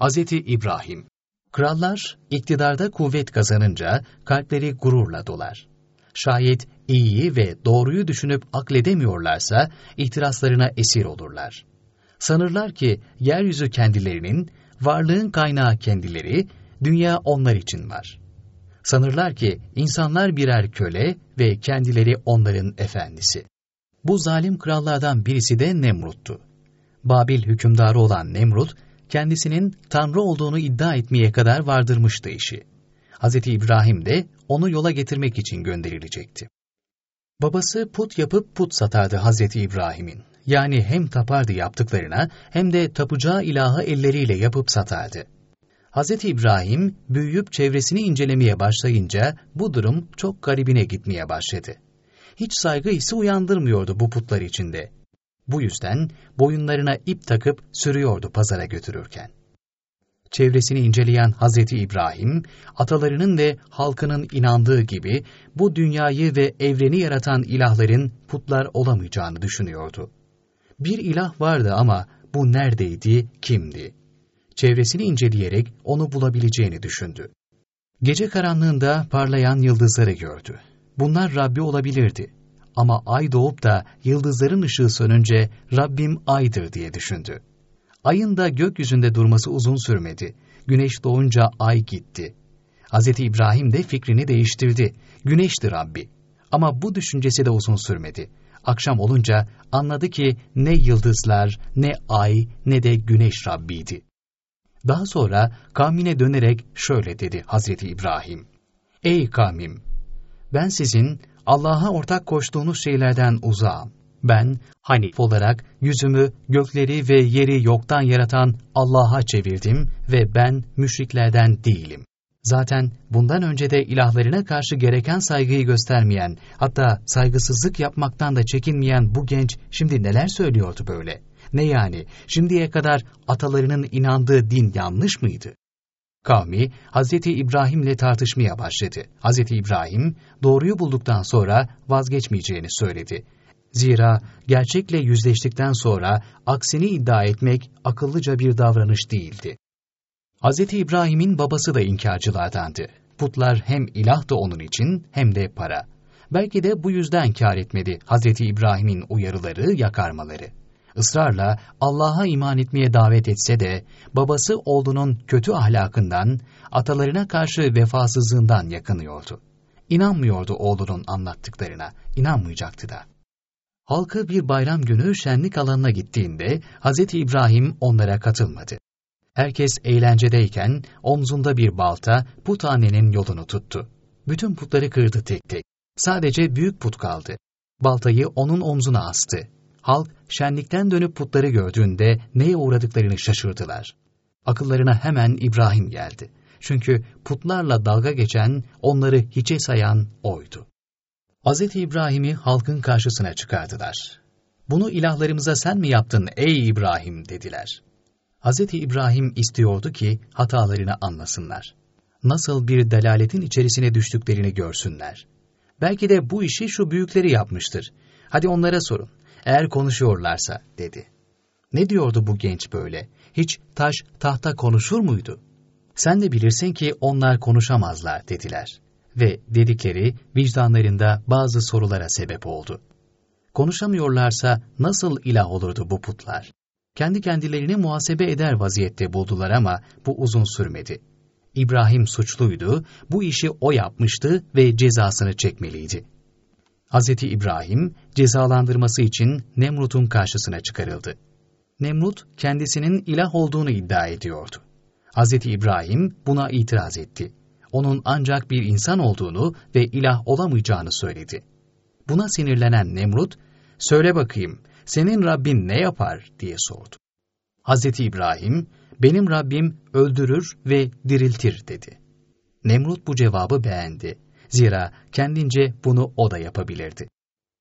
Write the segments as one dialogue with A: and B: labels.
A: Hazreti İbrahim Krallar iktidarda kuvvet kazanınca kalpleri gururla dolar. Şayet iyiyi ve doğruyu düşünüp akledemiyorlarsa ihtiraslarına esir olurlar. Sanırlar ki yeryüzü kendilerinin, varlığın kaynağı kendileri, dünya onlar için var. Sanırlar ki insanlar birer köle ve kendileri onların efendisi. Bu zalim krallardan birisi de Nemrut'tu. Babil hükümdarı olan Nemrut, kendisinin Tanrı olduğunu iddia etmeye kadar vardırmıştı işi. Hz. İbrahim de onu yola getirmek için gönderilecekti. Babası put yapıp put satardı Hz. İbrahim'in. Yani hem tapardı yaptıklarına hem de tapacağı ilahı elleriyle yapıp satardı. Hz. İbrahim büyüyüp çevresini incelemeye başlayınca bu durum çok garibine gitmeye başladı. Hiç saygı hissi uyandırmıyordu bu putlar içinde. Bu yüzden boyunlarına ip takıp sürüyordu pazara götürürken. Çevresini inceleyen Hazreti İbrahim, atalarının ve halkının inandığı gibi bu dünyayı ve evreni yaratan ilahların putlar olamayacağını düşünüyordu. Bir ilah vardı ama bu neredeydi, kimdi? Çevresini inceleyerek onu bulabileceğini düşündü. Gece karanlığında parlayan yıldızları gördü. Bunlar Rabbi olabilirdi. Ama ay doğup da yıldızların ışığı sönünce Rabbim aydır diye düşündü. Ayın da gökyüzünde durması uzun sürmedi. Güneş doğunca ay gitti. Hz. İbrahim de fikrini değiştirdi. Güneşti Rabbi. Ama bu düşüncesi de uzun sürmedi. Akşam olunca anladı ki ne yıldızlar, ne ay, ne de güneş Rabbiydi. Daha sonra kavmine dönerek şöyle dedi Hazreti İbrahim. Ey kavmim! Ben sizin Allah'a ortak koştuğunuz şeylerden uzağım. Ben Hanif olarak yüzümü gökleri ve yeri yoktan yaratan Allah'a çevirdim ve ben müşriklerden değilim. Zaten bundan önce de ilahlarına karşı gereken saygıyı göstermeyen, hatta saygısızlık yapmaktan da çekinmeyen bu genç şimdi neler söylüyordu böyle? Ne yani, şimdiye kadar atalarının inandığı din yanlış mıydı? Kavmi Hz. İbrahim'le tartışmaya başladı. Hz. İbrahim doğruyu bulduktan sonra vazgeçmeyeceğini söyledi. Zira gerçekle yüzleştikten sonra aksini iddia etmek akıllıca bir davranış değildi. Hz. İbrahim'in babası da inkarcılardandı. Putlar hem ilah da onun için hem de para. Belki de bu yüzden kar etmedi Hz. İbrahim'in uyarıları, yakarmaları. Israrla Allah'a iman etmeye davet etse de babası oğlunun kötü ahlakından, atalarına karşı vefasızlığından yakınıyordu. İnanmıyordu oğlunun anlattıklarına, inanmayacaktı da. Halkı bir bayram günü şenlik alanına gittiğinde Hz. İbrahim onlara katılmadı. Herkes eğlencedeyken omzunda bir balta puthanenin yolunu tuttu. Bütün putları kırdı tek tek. Sadece büyük put kaldı. Baltayı onun omzuna astı. Halk şenlikten dönüp putları gördüğünde neye uğradıklarını şaşırdılar. Akıllarına hemen İbrahim geldi. Çünkü putlarla dalga geçen, onları hiçe sayan oydu. Hz. İbrahim'i halkın karşısına çıkardılar. Bunu ilahlarımıza sen mi yaptın ey İbrahim dediler. Hz. İbrahim istiyordu ki hatalarını anlasınlar. Nasıl bir delaletin içerisine düştüklerini görsünler. Belki de bu işi şu büyükleri yapmıştır. Hadi onlara sorun. Eğer konuşuyorlarsa dedi. Ne diyordu bu genç böyle? Hiç taş tahta konuşur muydu? Sen de bilirsin ki onlar konuşamazlar dediler. Ve dedikleri vicdanlarında bazı sorulara sebep oldu. Konuşamıyorlarsa nasıl ilah olurdu bu putlar? Kendi kendilerini muhasebe eder vaziyette buldular ama bu uzun sürmedi. İbrahim suçluydu, bu işi o yapmıştı ve cezasını çekmeliydi. Hz. İbrahim cezalandırması için Nemrut'un karşısına çıkarıldı. Nemrut kendisinin ilah olduğunu iddia ediyordu. Hz. İbrahim buna itiraz etti. Onun ancak bir insan olduğunu ve ilah olamayacağını söyledi. Buna sinirlenen Nemrut, söyle bakayım senin Rabbin ne yapar diye sordu. Hz. İbrahim, benim Rabbim öldürür ve diriltir dedi. Nemrut bu cevabı beğendi Zira kendince bunu o da yapabilirdi.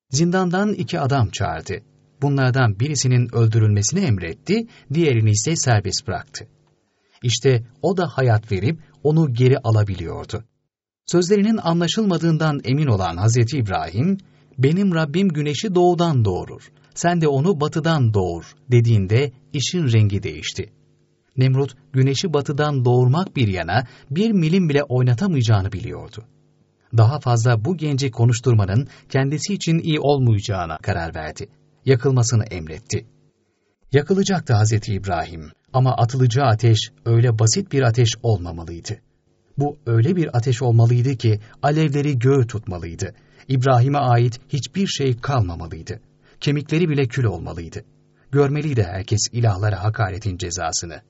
A: Zindandan iki adam çağırdı. Bunlardan birisinin öldürülmesini emretti, diğerini ise serbest bıraktı. İşte o da hayat verip onu geri alabiliyordu. Sözlerinin anlaşılmadığından emin olan Hazreti İbrahim, benim Rabbim güneşi doğudan doğurur, sen de onu batıdan doğur dediğinde işin rengi değişti. Nemrut, güneşi batıdan doğurmak bir yana bir milim bile oynatamayacağını biliyordu. Daha fazla bu genci konuşturmanın kendisi için iyi olmayacağına karar verdi. Yakılmasını emretti. Yakılacaktı Hazreti İbrahim ama atılacağı ateş öyle basit bir ateş olmamalıydı. Bu öyle bir ateş olmalıydı ki alevleri göğü tutmalıydı. İbrahim'e ait hiçbir şey kalmamalıydı. Kemikleri bile kül olmalıydı. Görmeliydi herkes ilahlara hakaretin cezasını.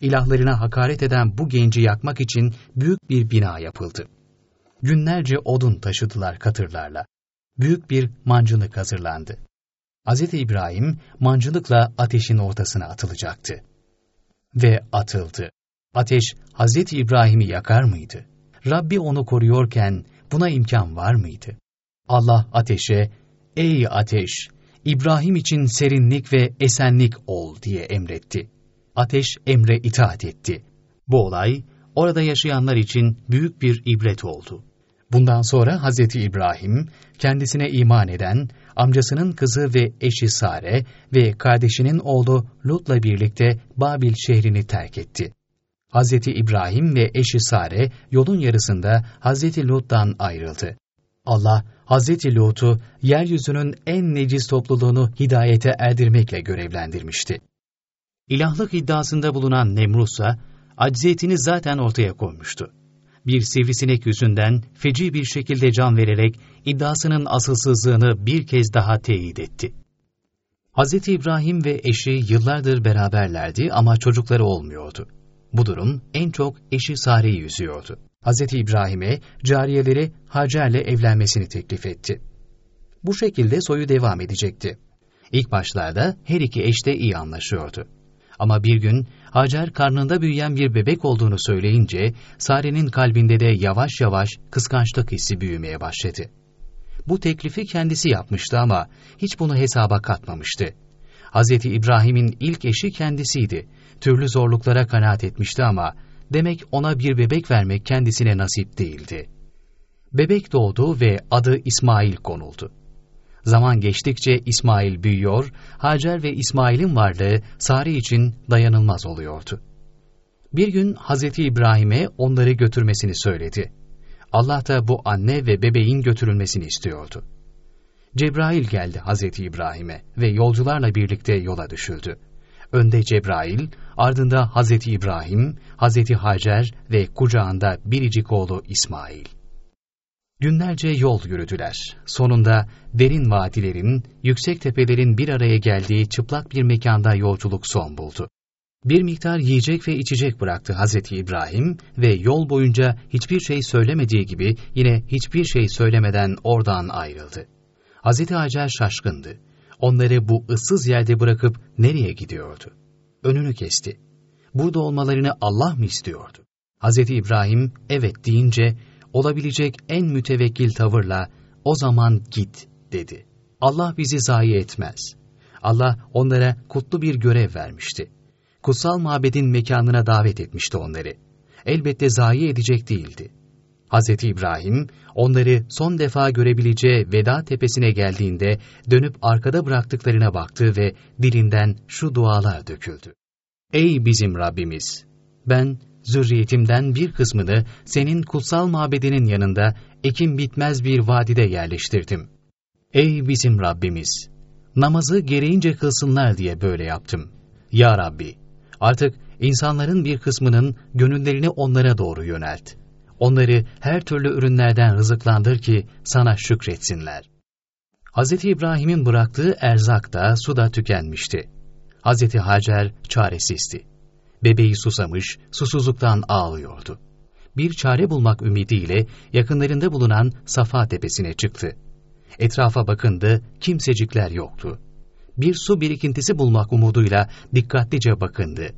A: İlahlarına hakaret eden bu genci yakmak için büyük bir bina yapıldı. Günlerce odun taşıdılar katırlarla. Büyük bir mancınık hazırlandı. Hz. İbrahim mancılıkla ateşin ortasına atılacaktı. Ve atıldı. Ateş Hz. İbrahim'i yakar mıydı? Rabbi onu koruyorken buna imkan var mıydı? Allah ateşe, ''Ey ateş, İbrahim için serinlik ve esenlik ol.'' diye emretti. Ateş emre itaat etti. Bu olay orada yaşayanlar için büyük bir ibret oldu. Bundan sonra Hz. İbrahim kendisine iman eden amcasının kızı ve eşi Sare ve kardeşinin oğlu Lut'la birlikte Babil şehrini terk etti. Hz. İbrahim ve eşi Sare yolun yarısında Hz. Lut'tan ayrıldı. Allah Hz. Lut'u yeryüzünün en necis topluluğunu hidayete erdirmekle görevlendirmişti. İlahlık iddiasında bulunan Nemrutsa, acziyetini zaten ortaya koymuştu. Bir sivrisinek yüzünden feci bir şekilde can vererek iddiasının asılsızlığını bir kez daha teyit etti. Hz. İbrahim ve eşi yıllardır beraberlerdi ama çocukları olmuyordu. Bu durum en çok eşi Sare'yi üzüyordu. Hz. İbrahim'e cariyeleri Hacer'le evlenmesini teklif etti. Bu şekilde soyu devam edecekti. İlk başlarda her iki eş de iyi anlaşıyordu. Ama bir gün Hacer karnında büyüyen bir bebek olduğunu söyleyince Sare'nin kalbinde de yavaş yavaş kıskançlık hissi büyümeye başladı. Bu teklifi kendisi yapmıştı ama hiç bunu hesaba katmamıştı. Hz. İbrahim'in ilk eşi kendisiydi. Türlü zorluklara kanaat etmişti ama demek ona bir bebek vermek kendisine nasip değildi. Bebek doğdu ve adı İsmail konuldu. Zaman geçtikçe İsmail büyüyor, Hacer ve İsmail'in varlığı Sare için dayanılmaz oluyordu. Bir gün Hazreti İbrahim'e onları götürmesini söyledi. Allah da bu anne ve bebeğin götürülmesini istiyordu. Cebrail geldi Hazreti İbrahim'e ve yolcularla birlikte yola düşüldü. Önde Cebrail, ardında Hazreti İbrahim, Hazreti Hacer ve kucağında biricik oğlu İsmail. Günlerce yol yürüdüler. Sonunda derin vadilerin, yüksek tepelerin bir araya geldiği çıplak bir mekanda yolculuk son buldu. Bir miktar yiyecek ve içecek bıraktı Hazreti İbrahim ve yol boyunca hiçbir şey söylemediği gibi yine hiçbir şey söylemeden oradan ayrıldı. Hazreti Hacer şaşkındı. Onları bu ıssız yerde bırakıp nereye gidiyordu? Önünü kesti. Burada olmalarını Allah mı istiyordu? Hazreti İbrahim evet deyince olabilecek en mütevekkil tavırla o zaman git dedi. Allah bizi zayi etmez. Allah onlara kutlu bir görev vermişti. Kutsal mabedin mekanına davet etmişti onları. Elbette zayi edecek değildi. Hz. İbrahim onları son defa görebileceği Veda tepesine geldiğinde dönüp arkada bıraktıklarına baktı ve dilinden şu dualar döküldü. Ey bizim Rabbimiz! Ben zürriyetimden bir kısmını senin kutsal mabedinin yanında ekim bitmez bir vadide yerleştirdim. Ey bizim Rabbimiz! Namazı gereğince kılsınlar diye böyle yaptım. Ya Rabbi! Artık insanların bir kısmının gönüllerini onlara doğru yönelt. Onları her türlü ürünlerden rızıklandır ki sana şükretsinler. Hz. İbrahim'in bıraktığı erzak da su da tükenmişti. Hz. Hacer çaresizdi. Bebeği susamış, susuzluktan ağlıyordu. Bir çare bulmak ümidiyle yakınlarında bulunan Safa tepesine çıktı. Etrafa bakındı, kimsecikler yoktu. Bir su birikintisi bulmak umuduyla dikkatlice bakındı.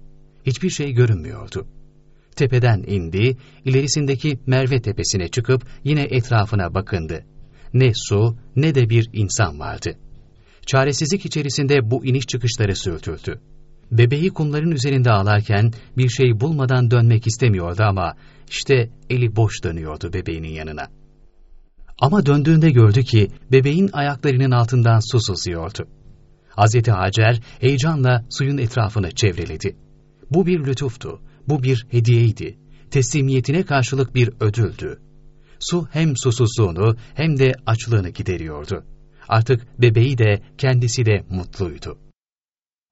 A: Hiçbir şey görünmüyordu. Tepeden indi, ilerisindeki Merve tepesine çıkıp yine etrafına bakındı. Ne su ne de bir insan vardı. Çaresizlik içerisinde bu iniş çıkışları sürtüldü. Bebeği kumların üzerinde ağlarken bir şey bulmadan dönmek istemiyordu ama işte eli boş dönüyordu bebeğinin yanına. Ama döndüğünde gördü ki bebeğin ayaklarının altından su sızıyordu. Hazreti Hacer heyecanla suyun etrafını çevreledi. Bu bir lütuftu, bu bir hediyeydi, teslimiyetine karşılık bir ödüldü. Su hem susuzluğunu hem de açlığını gideriyordu. Artık bebeği de kendisi de mutluydu.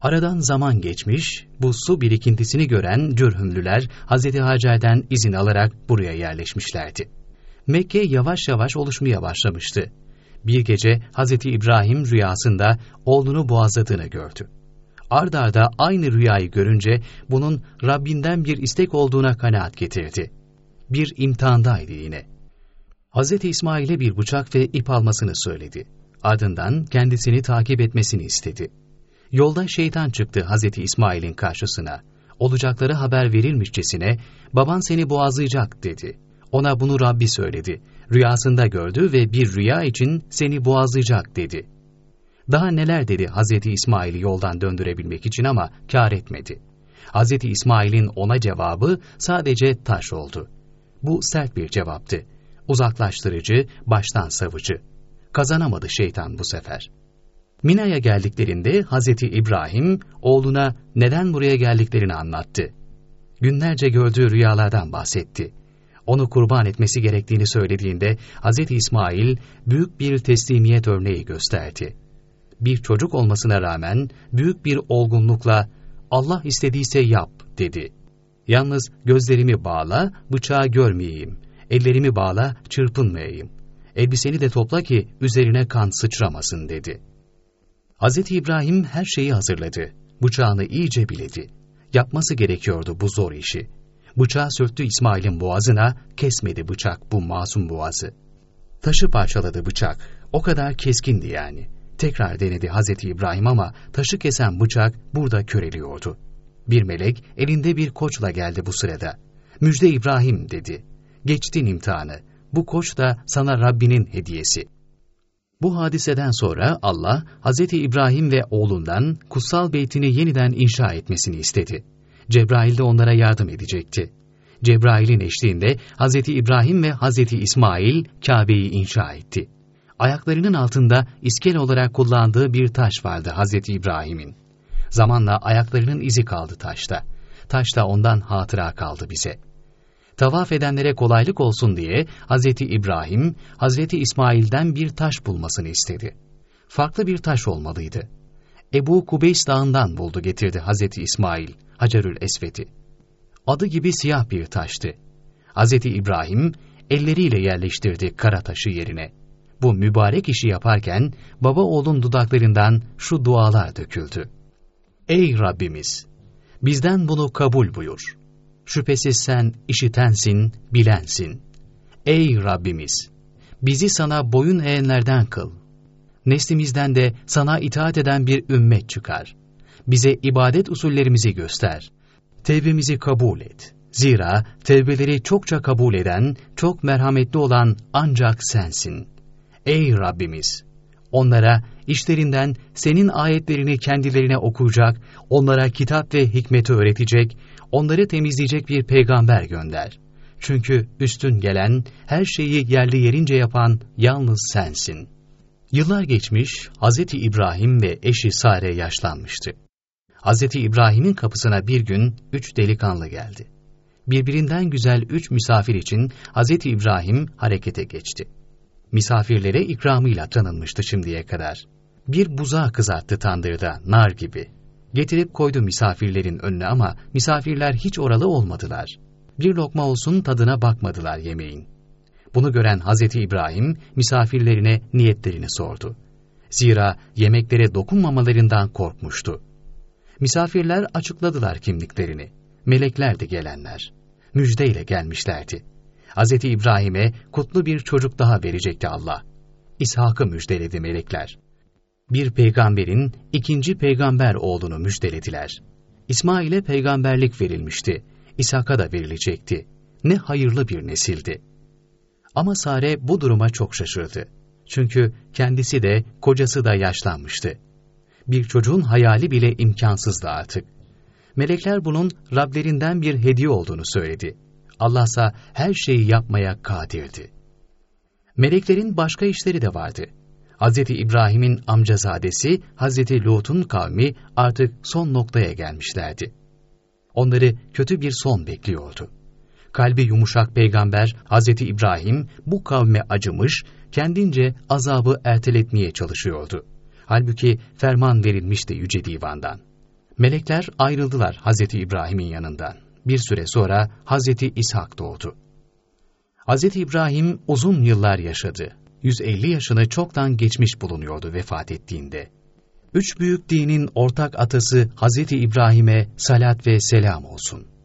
A: Aradan zaman geçmiş, bu su birikintisini gören cürhümlüler Hz. Hacer'den izin alarak buraya yerleşmişlerdi. Mekke yavaş yavaş oluşmaya başlamıştı. Bir gece Hz. İbrahim rüyasında oğlunu boğazladığını gördü. Ard arda aynı rüyayı görünce bunun Rabbinden bir istek olduğuna kanaat getirdi. Bir imtihandaydı yine. Hz. İsmail'e bir bıçak ve ip almasını söyledi. Ardından kendisini takip etmesini istedi. Yolda şeytan çıktı Hazreti İsmail'in karşısına. Olacakları haber verilmişçesine, baban seni boğazlayacak dedi. Ona bunu Rabbi söyledi. Rüyasında gördü ve bir rüya için seni boğazlayacak dedi. Daha neler dedi Hazreti İsmail'i yoldan döndürebilmek için ama kar etmedi. Hazreti İsmail'in ona cevabı sadece taş oldu. Bu sert bir cevaptı. Uzaklaştırıcı, baştan savucu. Kazanamadı şeytan bu sefer.'' Mina'ya geldiklerinde Hazreti İbrahim oğluna neden buraya geldiklerini anlattı. Günlerce gördüğü rüyalardan bahsetti. Onu kurban etmesi gerektiğini söylediğinde Hazreti İsmail büyük bir teslimiyet örneği gösterdi. Bir çocuk olmasına rağmen büyük bir olgunlukla Allah istediyse yap dedi. Yalnız gözlerimi bağla, bıçağı görmeyeyim. Ellerimi bağla, çırpınmayayım. Elbiseni de topla ki üzerine kan sıçramasın dedi.'' Hz. İbrahim her şeyi hazırladı. Bıçağını iyice biledi. Yapması gerekiyordu bu zor işi. Bıçağı sürttü İsmail'in boğazına, kesmedi bıçak bu masum boğazı. Taşı parçaladı bıçak. O kadar keskindi yani. Tekrar denedi Hz. İbrahim ama taşı kesen bıçak burada köreliyordu. Bir melek elinde bir koçla geldi bu sırada. Müjde İbrahim dedi. Geçtin imtihanı. Bu koç da sana Rabbinin hediyesi. Bu hadiseden sonra Allah, Hz. İbrahim ve oğlundan kutsal beytini yeniden inşa etmesini istedi. Cebrail de onlara yardım edecekti. Cebrail'in eşliğinde Hz. İbrahim ve Hz. İsmail Kabe'yi inşa etti. Ayaklarının altında iskel olarak kullandığı bir taş vardı Hz. İbrahim'in. Zamanla ayaklarının izi kaldı taşta. Taş da ondan hatıra kaldı bize tavaf edenlere kolaylık olsun diye Hz. İbrahim, Hz. İsmail'den bir taş bulmasını istedi. Farklı bir taş olmalıydı. Ebu Kubeys dağından buldu getirdi Hz. İsmail, Hacerül Esvet'i. Adı gibi siyah bir taştı. Hz. İbrahim elleriyle yerleştirdi kara taşı yerine. Bu mübarek işi yaparken baba oğlun dudaklarından şu dualar döküldü. Ey Rabbimiz! Bizden bunu kabul buyur. Şüphesiz sen işitensin, bilensin. Ey Rabbimiz! Bizi sana boyun eğenlerden kıl. Neslimizden de sana itaat eden bir ümmet çıkar. Bize ibadet usullerimizi göster. Tevbemizi kabul et. Zira tevbeleri çokça kabul eden, çok merhametli olan ancak sensin. Ey Rabbimiz! Onlara işlerinden senin ayetlerini kendilerine okuyacak, onlara kitap ve hikmeti öğretecek, onları temizleyecek bir peygamber gönder. Çünkü üstün gelen, her şeyi yerli yerince yapan yalnız sensin. Yıllar geçmiş, Hz. İbrahim ve eşi Sare yaşlanmıştı. Hz. İbrahim'in kapısına bir gün üç delikanlı geldi. Birbirinden güzel üç misafir için Hz. İbrahim harekete geçti. Misafirlere ikramıyla tanınmıştı şimdiye kadar. Bir buzağı kızarttı tandırda, nar gibi. Getirip koydu misafirlerin önüne ama misafirler hiç oralı olmadılar. Bir lokma olsun tadına bakmadılar yemeğin. Bunu gören Hazreti İbrahim misafirlerine niyetlerini sordu. Zira yemeklere dokunmamalarından korkmuştu. Misafirler açıkladılar kimliklerini. Melekler de gelenler. Müjdeyle gelmişlerdi. Hazreti İbrahim'e kutlu bir çocuk daha verecekti Allah. İshak'ı müjdeledi melekler bir peygamberin ikinci peygamber oğlunu müjdelediler. İsmail'e peygamberlik verilmişti. İshak'a da verilecekti. Ne hayırlı bir nesildi. Ama Sare bu duruma çok şaşırdı. Çünkü kendisi de kocası da yaşlanmıştı. Bir çocuğun hayali bile imkansızdı artık. Melekler bunun Rablerinden bir hediye olduğunu söyledi. Allah ise her şeyi yapmaya kadirdi. Meleklerin başka işleri de vardı. Hz. İbrahim'in amcazadesi Hz. Lut'un kavmi artık son noktaya gelmişlerdi. onları kötü bir son bekliyordu. Kalbi yumuşak peygamber Hz. İbrahim bu kavme acımış, kendince azabı erteletmeye çalışıyordu. Halbuki ferman verilmişti Yüce Divan'dan. Melekler ayrıldılar Hz. İbrahim'in yanından. Bir süre sonra Hz. İshak doğdu. Hz. İbrahim uzun yıllar yaşadı. 150 yaşını çoktan geçmiş bulunuyordu vefat ettiğinde. Üç büyük dinin ortak atası Hz. İbrahim'e salat ve selam olsun.